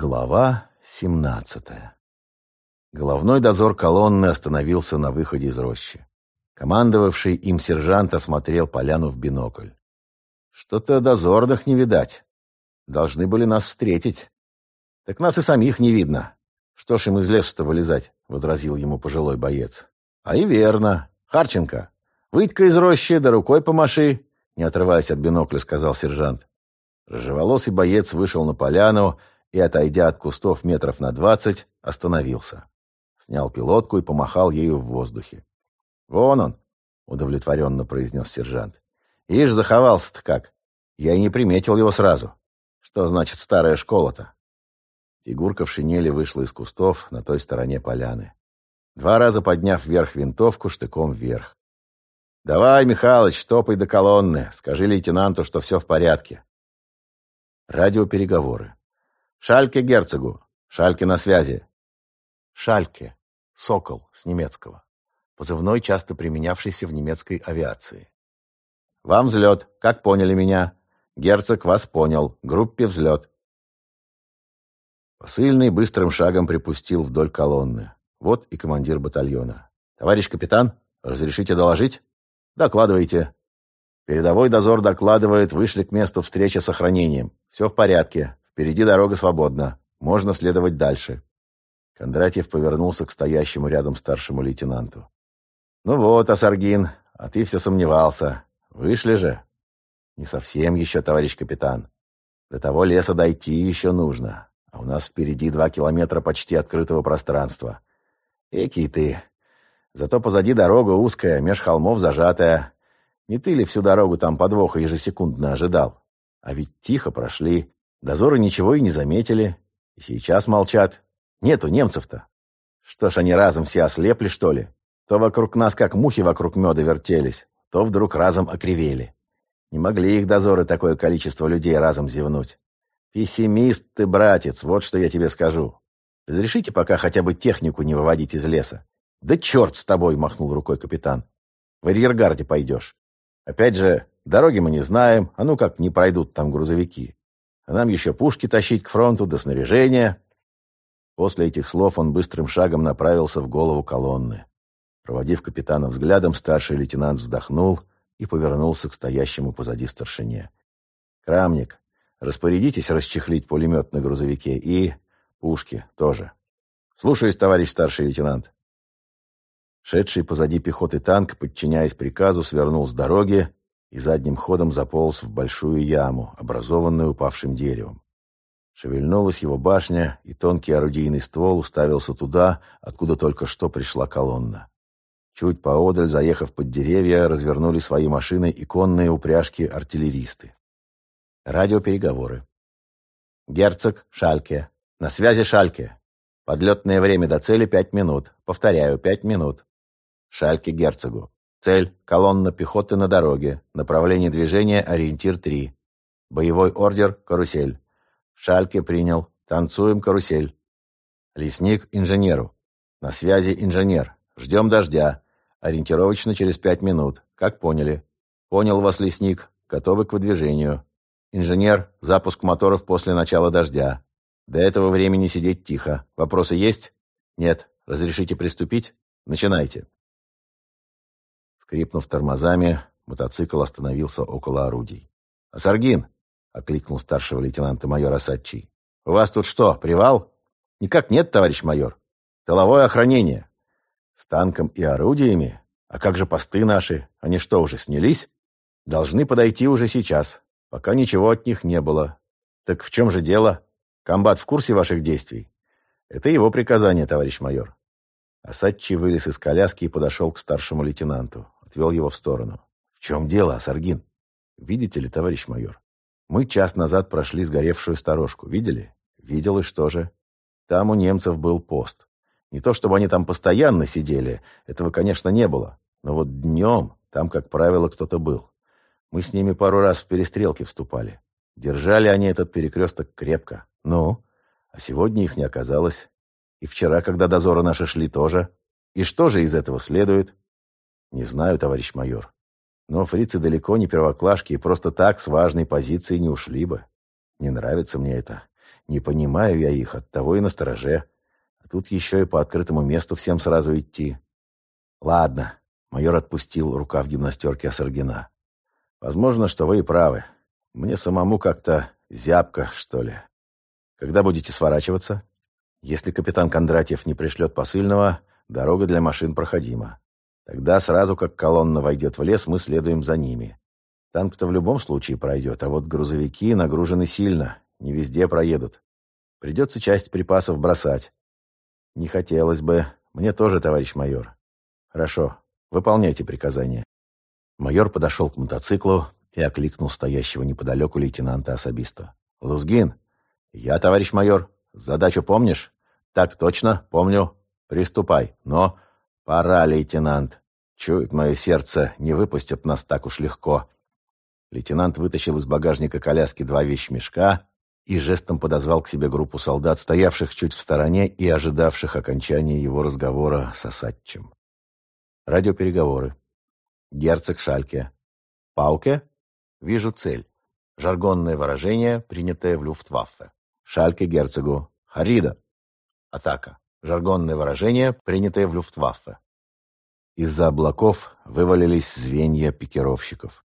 Глава 17 Головной дозор колонны остановился на выходе из рощи. Командовавший им сержант осмотрел поляну в бинокль. «Что-то дозорных не видать. Должны были нас встретить. Так нас и самих не видно. Что ж им из леса-то вылезать?» — возразил ему пожилой боец. «А и верно. Харченко, выйдь-ка из рощи, да рукой помаши», — не отрываясь от бинокля, сказал сержант. Рыжеволосый боец вышел на поляну и, отойдя от кустов метров на двадцать, остановился. Снял пилотку и помахал ею в воздухе. «Вон он!» — удовлетворенно произнес сержант. «Ишь, заховался-то как! Я и не приметил его сразу. Что значит старая школа-то?» Фигурка в шинели вышла из кустов на той стороне поляны. Два раза подняв вверх винтовку, штыком вверх. «Давай, Михалыч, топай до колонны. Скажи лейтенанту, что все в порядке». Радиопереговоры. «Шальке герцогу! Шальке на связи!» Шальке. Сокол с немецкого. Позывной, часто применявшийся в немецкой авиации. «Вам взлет. Как поняли меня?» «Герцог вас понял. Группе взлет». Посыльный быстрым шагом припустил вдоль колонны. Вот и командир батальона. «Товарищ капитан, разрешите доложить?» «Докладывайте». Передовой дозор докладывает, вышли к месту встречи с охранением. Все в порядке. Впереди дорога свободна. Можно следовать дальше». Кондратьев повернулся к стоящему рядом старшему лейтенанту. «Ну вот, Асаргин, а ты все сомневался. Вышли же?» «Не совсем еще, товарищ капитан. До того леса дойти еще нужно. А у нас впереди два километра почти открытого пространства. Экий ты. Зато позади дорога узкая, меж холмов зажатая. Не ты ли всю дорогу там подвоха ежесекундно ожидал? А ведь тихо прошли. Дозоры ничего и не заметили. И сейчас молчат. Нету немцев-то. Что ж они разом все ослепли, что ли? То вокруг нас, как мухи вокруг меда вертелись, то вдруг разом окривели. Не могли их дозоры такое количество людей разом зевнуть. Пессимист ты, братец, вот что я тебе скажу. Разрешите пока хотя бы технику не выводить из леса. Да черт с тобой, махнул рукой капитан. В арьергарде пойдешь. Опять же, дороги мы не знаем, а ну как не пройдут там грузовики. А нам еще пушки тащить к фронту, до снаряжения. После этих слов он быстрым шагом направился в голову колонны. Проводив капитана взглядом, старший лейтенант вздохнул и повернулся к стоящему позади старшине. «Крамник, распорядитесь расчехлить пулемет на грузовике и... пушки тоже. Слушаюсь, товарищ старший лейтенант». Шедший позади пехоты танк, подчиняясь приказу, свернул с дороги и задним ходом заполз в большую яму, образованную упавшим деревом. Шевельнулась его башня, и тонкий орудийный ствол уставился туда, откуда только что пришла колонна. Чуть поодаль, заехав под деревья, развернули свои машины и конные упряжки артиллеристы. Радиопереговоры. Герцог, Шальке. На связи Шальке. Подлетное время до цели пять минут. Повторяю, пять минут. Шальке герцогу. Цель – колонна пехоты на дороге. Направление движения – ориентир 3. Боевой ордер – карусель. Шальке принял. Танцуем карусель. Лесник инженеру. На связи инженер. Ждем дождя. Ориентировочно через пять минут. Как поняли? Понял вас, лесник. Готовы к выдвижению. Инженер, запуск моторов после начала дождя. До этого времени сидеть тихо. Вопросы есть? Нет. Разрешите приступить? Начинайте. Скрипнув тормозами, мотоцикл остановился около орудий. «Асаргин!» — окликнул старшего лейтенанта майора Асадчий. «У вас тут что, привал?» «Никак нет, товарищ майор. Тыловое охранение». «С танком и орудиями? А как же посты наши? Они что, уже снялись?» «Должны подойти уже сейчас. Пока ничего от них не было». «Так в чем же дело? Комбат в курсе ваших действий?» «Это его приказание, товарищ майор». Асадчий вылез из коляски и подошел к старшему лейтенанту отвел его в сторону. «В чем дело, Асаргин?» «Видите ли, товарищ майор, мы час назад прошли сгоревшую сторожку. Видели?» «Видел, и что же?» «Там у немцев был пост. Не то, чтобы они там постоянно сидели, этого, конечно, не было. Но вот днем там, как правило, кто-то был. Мы с ними пару раз в перестрелки вступали. Держали они этот перекресток крепко. Ну, а сегодня их не оказалось. И вчера, когда дозоры наши шли, тоже. И что же из этого следует? Не знаю, товарищ майор. Но фрицы далеко не первоклашки и просто так с важной позиции не ушли бы. Не нравится мне это. Не понимаю я их, оттого и настороже. А тут еще и по открытому месту всем сразу идти. Ладно, майор отпустил рукав гимнастерки Осаргина. Возможно, что вы и правы. Мне самому как-то зябко, что ли. Когда будете сворачиваться? Если капитан Кондратьев не пришлет посыльного, дорога для машин проходима. Тогда сразу, как колонна войдет в лес, мы следуем за ними. Танк-то в любом случае пройдет, а вот грузовики нагружены сильно, не везде проедут. Придется часть припасов бросать. Не хотелось бы. Мне тоже, товарищ майор. Хорошо, выполняйте приказания. Майор подошел к мотоциклу и окликнул стоящего неподалеку лейтенанта-особиста. «Лузгин!» «Я, товарищ майор. Задачу помнишь?» «Так точно, помню. Приступай. Но...» «Пора, лейтенант. Чует мое сердце, не выпустят нас так уж легко». Лейтенант вытащил из багажника коляски два вещмешка и жестом подозвал к себе группу солдат, стоявших чуть в стороне и ожидавших окончания его разговора с Осадчим. Радиопереговоры. Герцог Шальке. Пауке? Вижу цель. Жаргонное выражение, принятое в Люфтваффе. Шальке герцогу. Харида. Атака. Жаргонное выражение, принятое в Люфтваффе. Из-за облаков вывалились звенья пикировщиков.